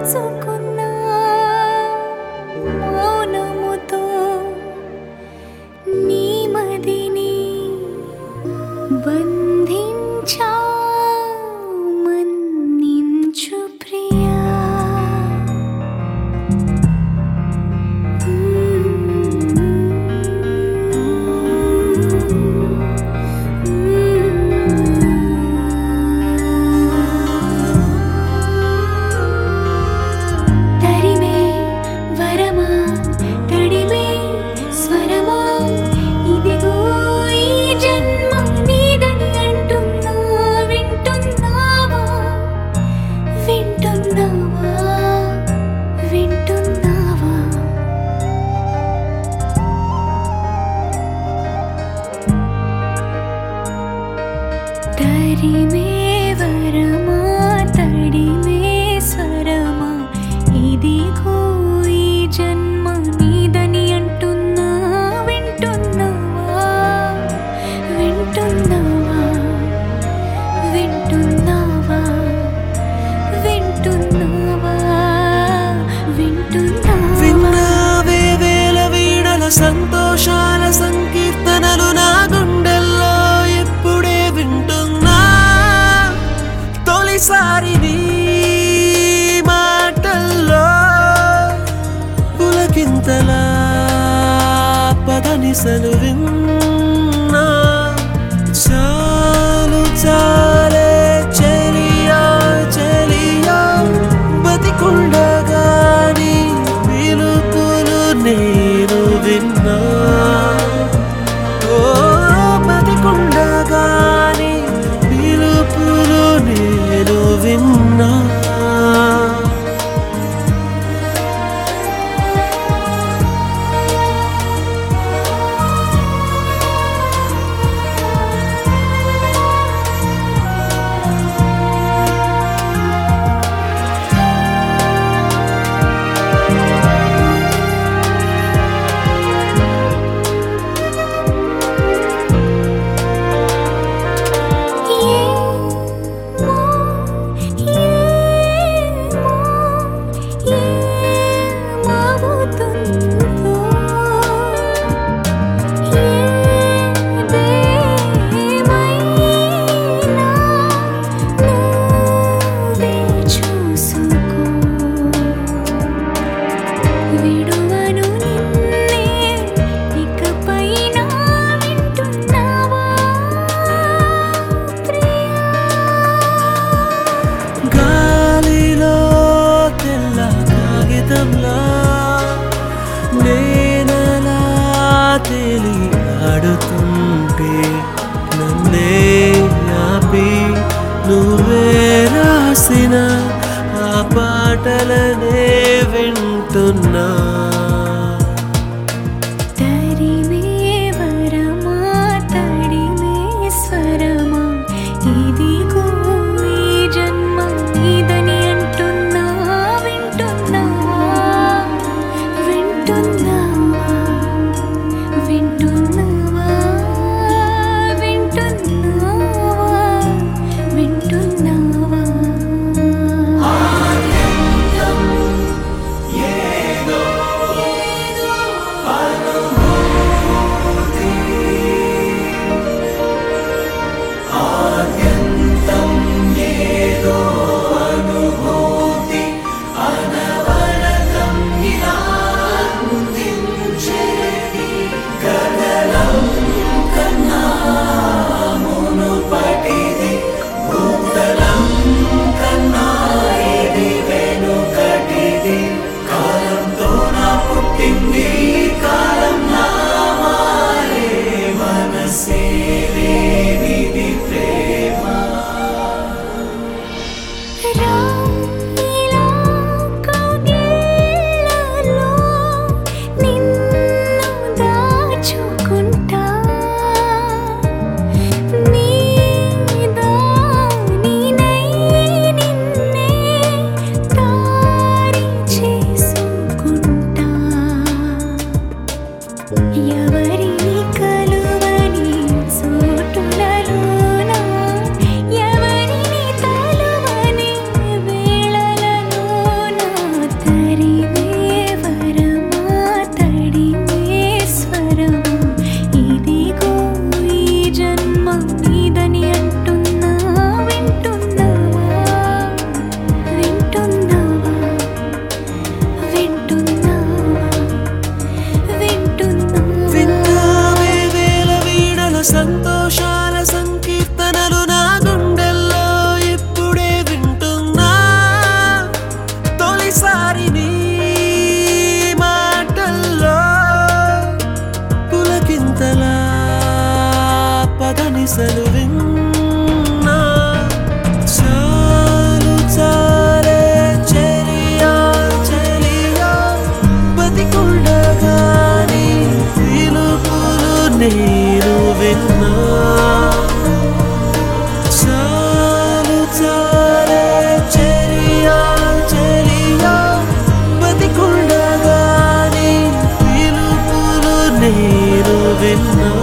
走过。Pity me. said of నిన్నే ఆపి నువ్వే రాసిన ఆ పాటలనే వింటున్నా. నేను విన్నా. చాలు చాలే చెరియా చెరియా. బతికుండగానే పిలుపులు నేను విన్నా.